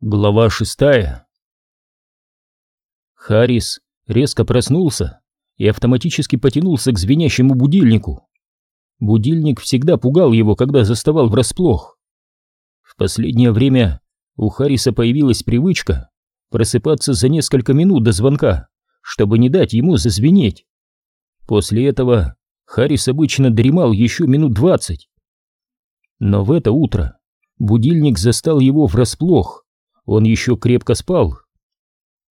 Глава шестая Харрис резко проснулся и автоматически потянулся к звенящему будильнику. Будильник всегда пугал его, когда заставал врасплох. В последнее время у Харриса появилась привычка просыпаться за несколько минут до звонка, чтобы не дать ему зазвенеть. После этого Харрис обычно дремал еще минут двадцать. Но в это утро будильник застал его врасплох. Он еще крепко спал.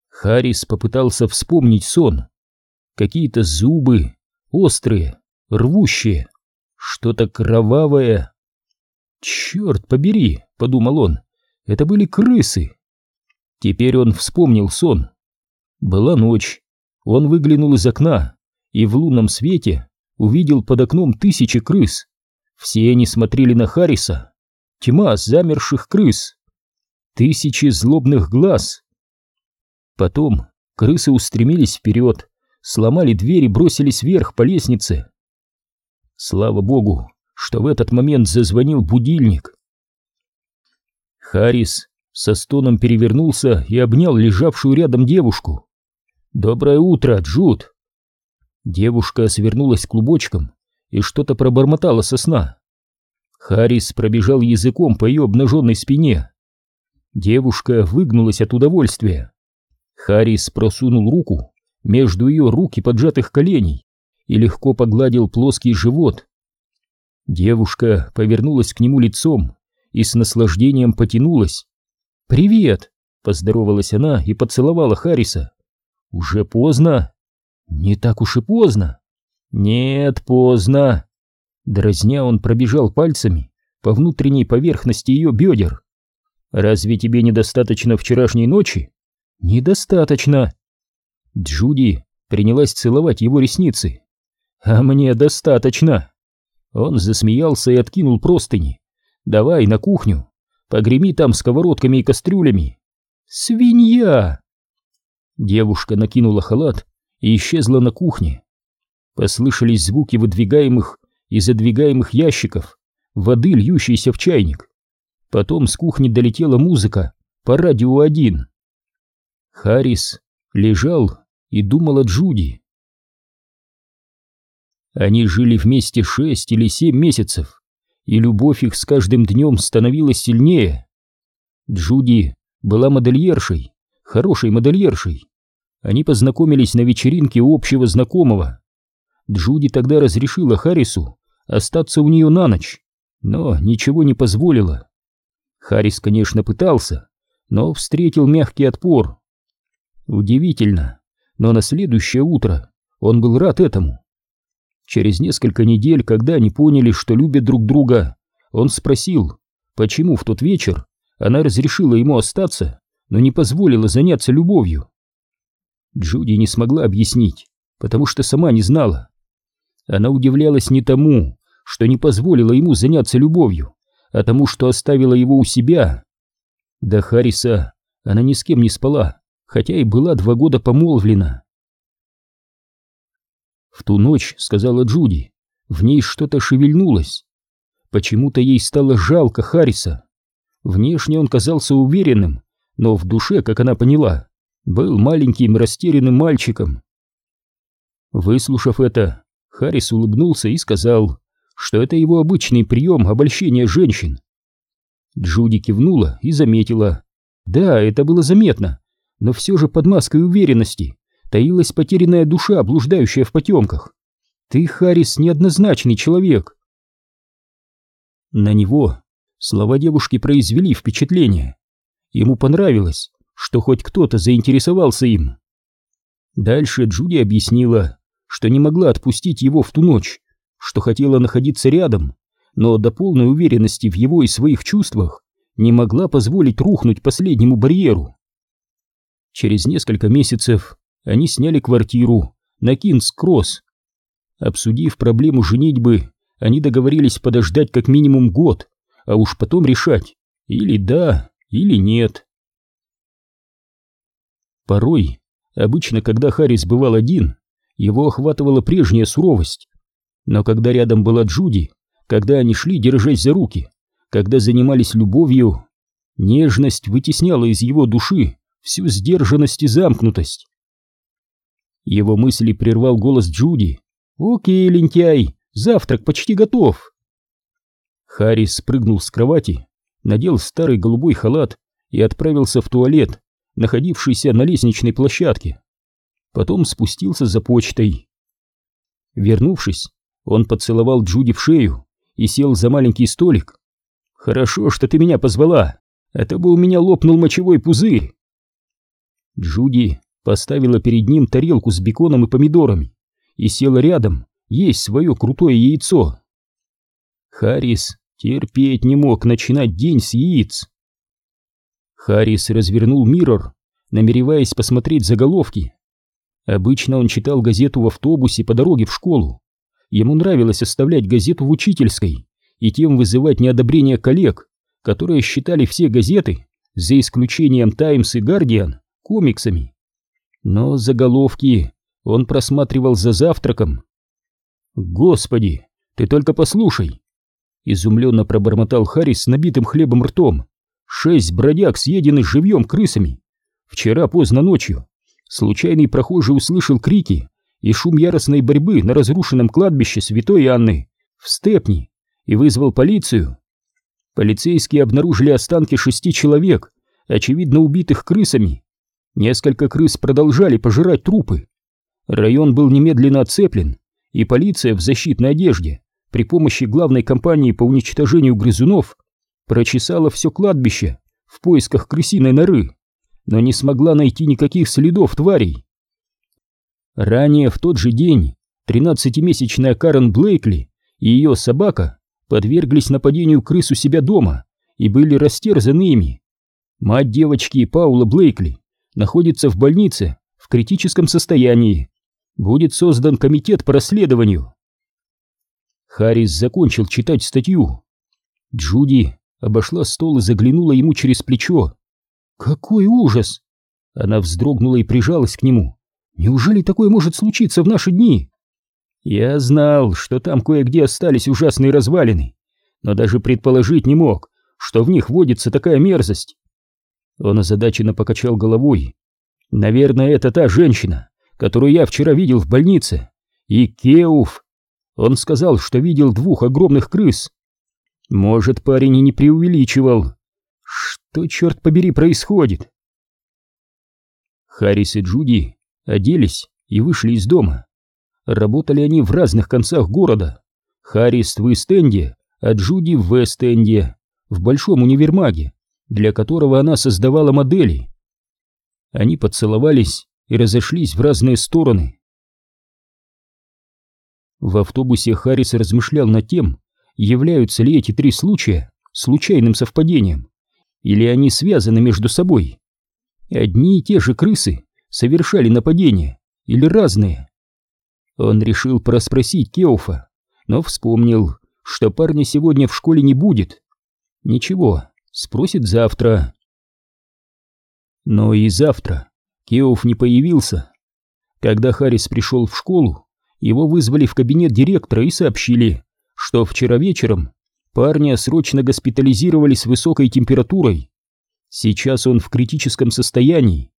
Харрис попытался вспомнить сон. Какие-то зубы, острые, рвущие, что-то кровавое. «Черт побери!» — подумал он. «Это были крысы!» Теперь он вспомнил сон. Была ночь. Он выглянул из окна и в лунном свете увидел под окном тысячи крыс. Все они смотрели на Харриса. Тьма замерших крыс тысячи злобных глаз. Потом крысы устремились вперед, сломали дверь и бросились вверх по лестнице. Слава богу, что в этот момент зазвонил будильник. Харрис со стоном перевернулся и обнял лежавшую рядом девушку. «Доброе утро, Джуд!» Девушка свернулась клубочком и что-то пробормотала со сна. Харрис пробежал языком по ее обнаженной спине. Девушка выгнулась от удовольствия. Харрис просунул руку между ее руки поджатых коленей и легко погладил плоский живот. Девушка повернулась к нему лицом и с наслаждением потянулась. «Привет!» — поздоровалась она и поцеловала Харриса. «Уже поздно?» «Не так уж и поздно!» «Нет, поздно!» Дразня он пробежал пальцами по внутренней поверхности ее бедер. Разве тебе недостаточно вчерашней ночи? Недостаточно. Джуди принялась целовать его ресницы. А мне достаточно. Он засмеялся и откинул простыни. Давай на кухню. Погреми там сковородками и кастрюлями. Свинья! Девушка накинула халат и исчезла на кухне. Послышались звуки выдвигаемых и задвигаемых ящиков, воды, льющейся в чайник. Потом с кухни долетела музыка по радио один. Харрис лежал и думал о Джуди. Они жили вместе шесть или семь месяцев, и любовь их с каждым днем становилась сильнее. Джуди была модельершей, хорошей модельершей. Они познакомились на вечеринке общего знакомого. Джуди тогда разрешила Харрису остаться у нее на ночь, но ничего не позволила. Харрис, конечно, пытался, но встретил мягкий отпор. Удивительно, но на следующее утро он был рад этому. Через несколько недель, когда они поняли, что любят друг друга, он спросил, почему в тот вечер она разрешила ему остаться, но не позволила заняться любовью. Джуди не смогла объяснить, потому что сама не знала. Она удивлялась не тому, что не позволила ему заняться любовью, а тому, что оставила его у себя. До Харриса она ни с кем не спала, хотя и была два года помолвлена. В ту ночь, сказала Джуди, в ней что-то шевельнулось. Почему-то ей стало жалко Харриса. Внешне он казался уверенным, но в душе, как она поняла, был маленьким растерянным мальчиком. Выслушав это, Харрис улыбнулся и сказал, что это его обычный прием обольщения женщин. Джуди кивнула и заметила. Да, это было заметно, но все же под маской уверенности таилась потерянная душа, блуждающая в потемках. Ты, Харрис, неоднозначный человек. На него слова девушки произвели впечатление. Ему понравилось, что хоть кто-то заинтересовался им. Дальше Джуди объяснила, что не могла отпустить его в ту ночь, что хотела находиться рядом, но до полной уверенности в его и своих чувствах не могла позволить рухнуть последнему барьеру. Через несколько месяцев они сняли квартиру на Кингс-Кросс. Обсудив проблему женитьбы, они договорились подождать как минимум год, а уж потом решать, или да, или нет. Порой, обычно когда Харрис бывал один, его охватывала прежняя суровость, но когда рядом была Джуди, когда они шли, держась за руки, когда занимались любовью, Нежность вытесняла из его души всю сдержанность и замкнутость. Его мысли прервал голос Джуди. «Окей, лентяй, завтрак почти готов!» Харрис спрыгнул с кровати, надел старый голубой халат и отправился в туалет, находившийся на лестничной площадке. Потом спустился за почтой. Вернувшись, он поцеловал Джуди в шею и сел за маленький столик. «Хорошо, что ты меня позвала, это бы у меня лопнул мочевой пузырь!» Джуди поставила перед ним тарелку с беконом и помидорами и села рядом есть свое крутое яйцо. Харрис терпеть не мог начинать день с яиц. Харрис развернул миррор, намереваясь посмотреть заголовки. Обычно он читал газету в автобусе по дороге в школу. Ему нравилось оставлять газету в учительской и тем вызывать неодобрение коллег, которые считали все газеты, за исключением «Таймс» и «Гардиан», комиксами. Но заголовки он просматривал за завтраком. «Господи, ты только послушай!» Изумленно пробормотал Харрис с набитым хлебом ртом. «Шесть бродяг съедены живьем крысами. Вчера поздно ночью случайный прохожий услышал крики и шум яростной борьбы на разрушенном кладбище Святой Анны в Степни и вызвал полицию. Полицейские обнаружили останки шести человек, очевидно убитых крысами. Несколько крыс продолжали пожирать трупы. Район был немедленно оцеплен, и полиция в защитной одежде при помощи главной компании по уничтожению грызунов прочесала все кладбище в поисках крысиной норы, но не смогла найти никаких следов тварей. Ранее в тот же день 13-месячная Карен Блейкли и ее собака подверглись нападению крыс у себя дома и были растерзаны ими. Мать девочки Паула Блейкли находится в больнице в критическом состоянии. Будет создан комитет по расследованию. Харрис закончил читать статью. Джуди обошла стол и заглянула ему через плечо. «Какой ужас!» Она вздрогнула и прижалась к нему. «Неужели такое может случиться в наши дни?» «Я знал, что там кое-где остались ужасные развалины, но даже предположить не мог, что в них водится такая мерзость». Он озадаченно покачал головой. «Наверное, это та женщина, которую я вчера видел в больнице. И Кеуф. Он сказал, что видел двух огромных крыс. Может, парень и не преувеличивал. Что, черт побери, происходит? Харрис и Джуди оделись и вышли из дома. Работали они в разных концах города. Харрис в Ист-Энде, а Джуди в Вест-Энде, в большом универмаге, для которого она создавала модели. Они поцеловались и разошлись в разные стороны. В автобусе Харрис размышлял над тем, являются ли эти три случая случайным совпадением, или они связаны между собой. Одни и те же крысы совершали нападения, или разные. Он решил проспросить Кеуфа, но вспомнил, что парня сегодня в школе не будет. Ничего, спросит завтра. Но и завтра Кеуф не появился. Когда Харрис пришел в школу, его вызвали в кабинет директора и сообщили, что вчера вечером парня срочно госпитализировали с высокой температурой. Сейчас он в критическом состоянии.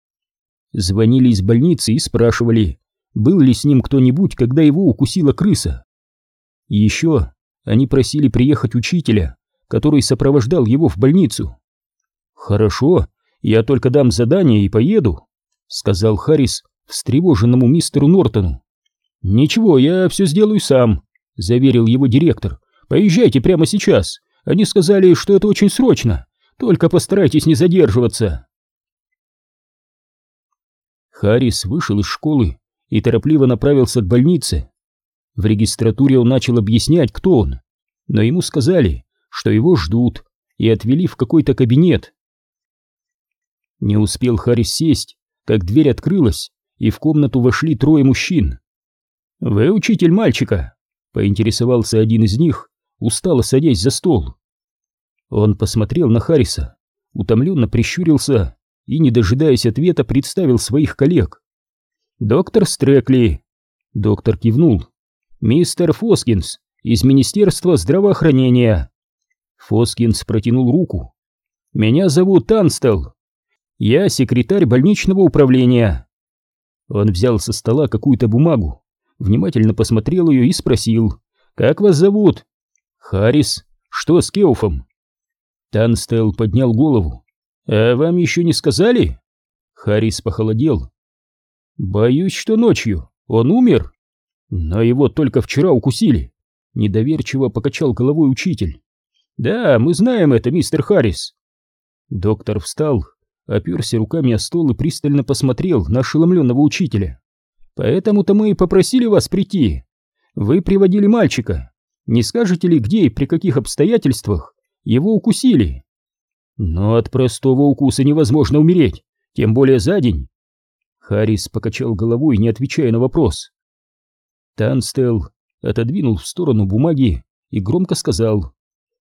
Звонили из больницы и спрашивали, был ли с ним кто-нибудь, когда его укусила крыса. еще они просили приехать учителя, который сопровождал его в больницу. «Хорошо, я только дам задание и поеду», — сказал Харрис встревоженному мистеру Нортону. «Ничего, я все сделаю сам», — заверил его директор. «Поезжайте прямо сейчас. Они сказали, что это очень срочно. Только постарайтесь не задерживаться». Харрис вышел из школы и торопливо направился к больнице. В регистратуре он начал объяснять, кто он, но ему сказали, что его ждут, и отвели в какой-то кабинет. Не успел Харрис сесть, как дверь открылась, и в комнату вошли трое мужчин. «Вы учитель мальчика?» — поинтересовался один из них, устало садясь за стол. Он посмотрел на Харриса, утомленно прищурился и, не дожидаясь ответа, представил своих коллег. «Доктор Стрекли!» Доктор кивнул. «Мистер Фоскинс из Министерства здравоохранения!» Фоскинс протянул руку. Меня зовут Танстел. Я секретарь больничного управления». Он взял со стола какую-то бумагу, внимательно посмотрел ее и спросил, «Как вас зовут?» «Харрис. Что с Кеуфом?» Танстел поднял голову. «А вам еще не сказали?» Харрис похолодел. «Боюсь, что ночью. Он умер?» «Но его только вчера укусили», — недоверчиво покачал головой учитель. «Да, мы знаем это, мистер Харрис». Доктор встал, оперся руками о стол и пристально посмотрел на ошеломленного учителя. «Поэтому-то мы и попросили вас прийти. Вы приводили мальчика. Не скажете ли, где и при каких обстоятельствах его укусили?» «Но от простого укуса невозможно умереть, тем более за день». Харрис покачал головой, не отвечая на вопрос. Танстел отодвинул в сторону бумаги и громко сказал.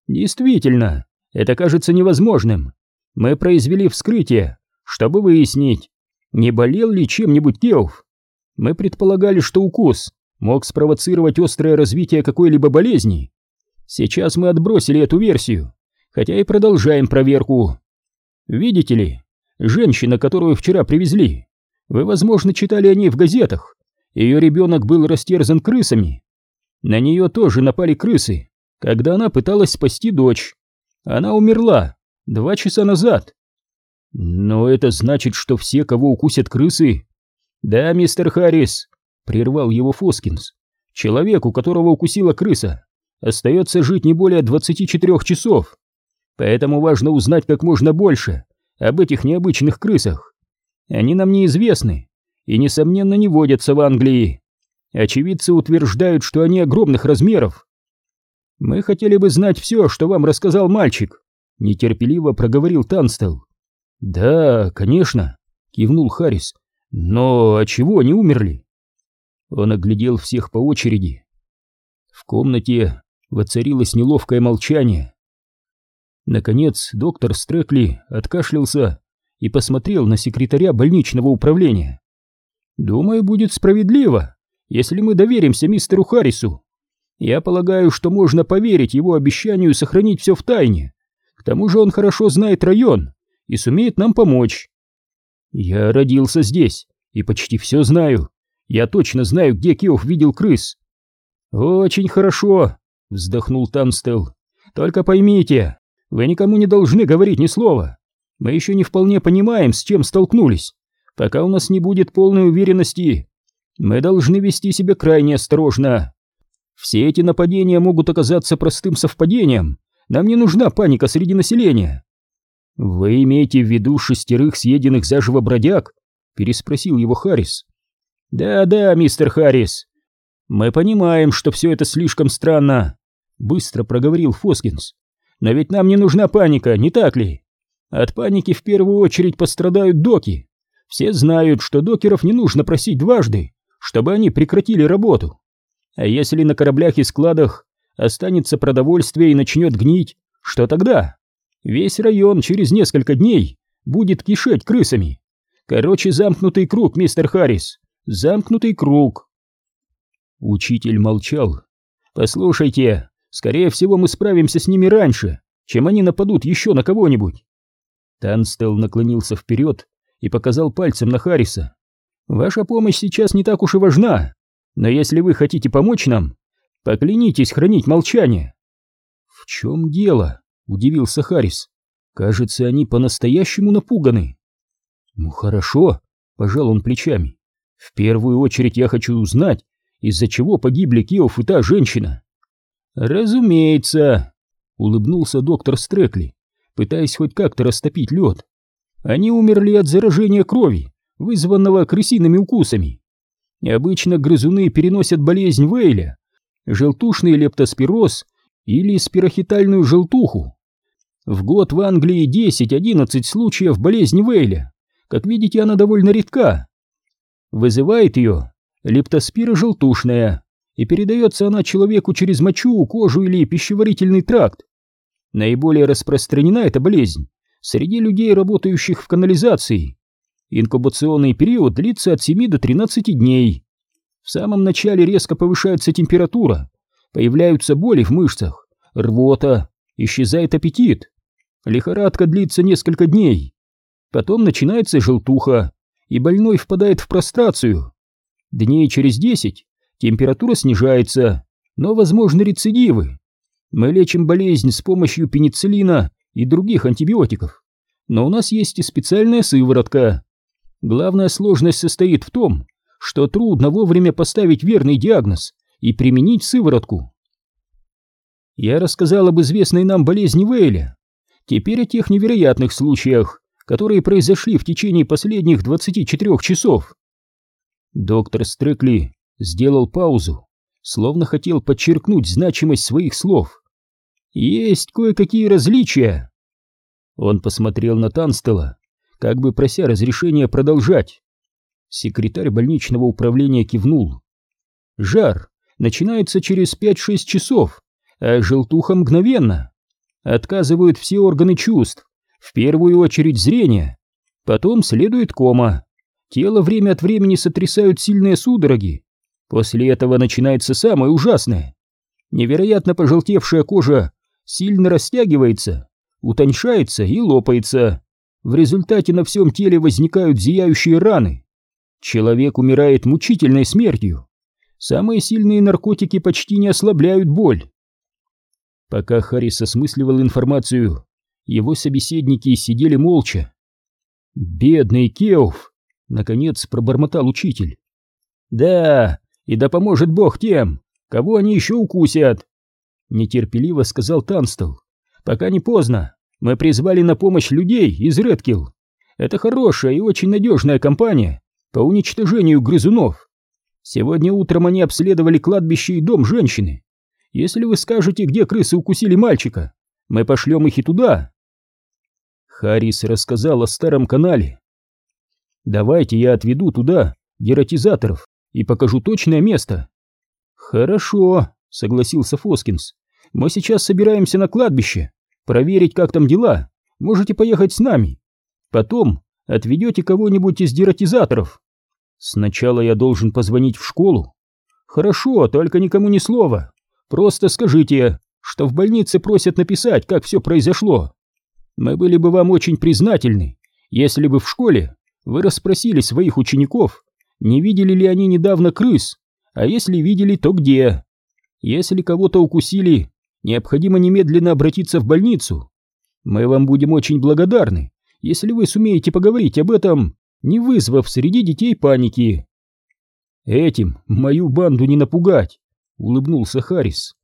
«Действительно, это кажется невозможным. Мы произвели вскрытие, чтобы выяснить, не болел ли чем-нибудь Кеоф. Мы предполагали, что укус мог спровоцировать острое развитие какой-либо болезни. Сейчас мы отбросили эту версию, хотя и продолжаем проверку. Видите ли, женщина, которую вчера привезли, вы, возможно, читали о ней в газетах. Ее ребенок был растерзан крысами. На нее тоже напали крысы, когда она пыталась спасти дочь. Она умерла два часа назад. Но это значит, что все, кого укусят крысы... Да, мистер Харрис, прервал его Фоскинс. Человеку, которого укусила крыса, остается жить не более 24 часов. Поэтому важно узнать как можно больше об этих необычных крысах. Они нам неизвестны, и, несомненно, не водятся в Англии. Очевидцы утверждают, что они огромных размеров. Мы хотели бы знать все, что вам рассказал мальчик, нетерпеливо проговорил Танстел. Да, конечно, кивнул Харрис. Но от чего они умерли? Он оглядел всех по очереди. В комнате воцарилось неловкое молчание. Наконец доктор Стрекли откашлялся и посмотрел на секретаря больничного управления. Думаю, будет справедливо, если мы доверимся мистеру Харрису. Я полагаю, что можно поверить его обещанию сохранить все в тайне. К тому же он хорошо знает район и сумеет нам помочь. Я родился здесь и почти все знаю. Я точно знаю, где Киов видел крыс. Очень хорошо, вздохнул Танстел. Только поймите, вы никому не должны говорить ни слова. Мы еще не вполне понимаем, с чем столкнулись пока у нас не будет полной уверенности. Мы должны вести себя крайне осторожно. Все эти нападения могут оказаться простым совпадением. Нам не нужна паника среди населения. Вы имеете в виду шестерых съеденных заживо бродяг? Переспросил его Харрис. Да-да, мистер Харрис. Мы понимаем, что все это слишком странно. Быстро проговорил Фоскинс. Но ведь нам не нужна паника, не так ли? От паники в первую очередь пострадают доки. Все знают, что докеров не нужно просить дважды, чтобы они прекратили работу. А если на кораблях и складах останется продовольствие и начнет гнить, что тогда? Весь район через несколько дней будет кишеть крысами. Короче, замкнутый круг, мистер Харрис, замкнутый круг. Учитель молчал. Послушайте, скорее всего мы справимся с ними раньше, чем они нападут еще на кого-нибудь. Танстел наклонился вперед и показал пальцем на Харриса. «Ваша помощь сейчас не так уж и важна, но если вы хотите помочь нам, поклянитесь хранить молчание». «В чем дело?» — удивился Харрис. «Кажется, они по-настоящему напуганы». «Ну хорошо», — пожал он плечами. «В первую очередь я хочу узнать, из-за чего погибли Киов и та женщина». «Разумеется», — улыбнулся доктор Стрекли, пытаясь хоть как-то растопить лед. Они умерли от заражения крови, вызванного крысиными укусами. Обычно грызуны переносят болезнь Вейля, желтушный лептоспироз или спирохитальную желтуху. В год в Англии 10-11 случаев болезни Вейля. Как видите, она довольно редка. Вызывает ее лептоспира желтушная, и передается она человеку через мочу, кожу или пищеварительный тракт. Наиболее распространена эта болезнь среди людей, работающих в канализации. Инкубационный период длится от 7 до 13 дней. В самом начале резко повышается температура, появляются боли в мышцах, рвота, исчезает аппетит. Лихорадка длится несколько дней. Потом начинается желтуха, и больной впадает в прострацию. Дней через десять температура снижается, но возможны рецидивы. Мы лечим болезнь с помощью пенициллина и других антибиотиков, но у нас есть и специальная сыворотка. Главная сложность состоит в том, что трудно вовремя поставить верный диагноз и применить сыворотку. Я рассказал об известной нам болезни Вейля. Теперь о тех невероятных случаях, которые произошли в течение последних 24 часов. Доктор Стрекли сделал паузу, словно хотел подчеркнуть значимость своих слов. Есть кое-какие различия. Он посмотрел на Танстела, как бы прося разрешения продолжать. Секретарь больничного управления кивнул. Жар начинается через 5-6 часов, а желтуха мгновенно. Отказывают все органы чувств, в первую очередь зрение. Потом следует кома. Тело время от времени сотрясают сильные судороги. После этого начинается самое ужасное. Невероятно пожелтевшая кожа сильно растягивается, утоньшается и лопается. В результате на всем теле возникают зияющие раны. Человек умирает мучительной смертью. Самые сильные наркотики почти не ослабляют боль. Пока Харрис осмысливал информацию, его собеседники сидели молча. «Бедный Кеуф!» — наконец пробормотал учитель. «Да, и да поможет Бог тем, кого они еще укусят!» Нетерпеливо сказал Танстел. «Пока не поздно, мы призвали на помощь людей из Редкилл. Это хорошая и очень надежная компания по уничтожению грызунов. Сегодня утром они обследовали кладбище и дом женщины. Если вы скажете, где крысы укусили мальчика, мы пошлем их и туда. Харрис рассказал о старом канале. Давайте я отведу туда дератизаторов и покажу точное место. Хорошо, согласился Фоскинс. Мы сейчас собираемся на кладбище, проверить, как там дела. Можете поехать с нами. Потом отведете кого-нибудь из дератизаторов. Сначала я должен позвонить в школу. Хорошо, только никому ни слова. Просто скажите, что в больнице просят написать, как все произошло. Мы были бы вам очень признательны, если бы в школе вы расспросили своих учеников, не видели ли они недавно крыс, а если видели, то где. Если кого-то укусили, необходимо немедленно обратиться в больницу. Мы вам будем очень благодарны, если вы сумеете поговорить об этом, не вызвав среди детей паники. Этим мою банду не напугать, улыбнулся Харрис.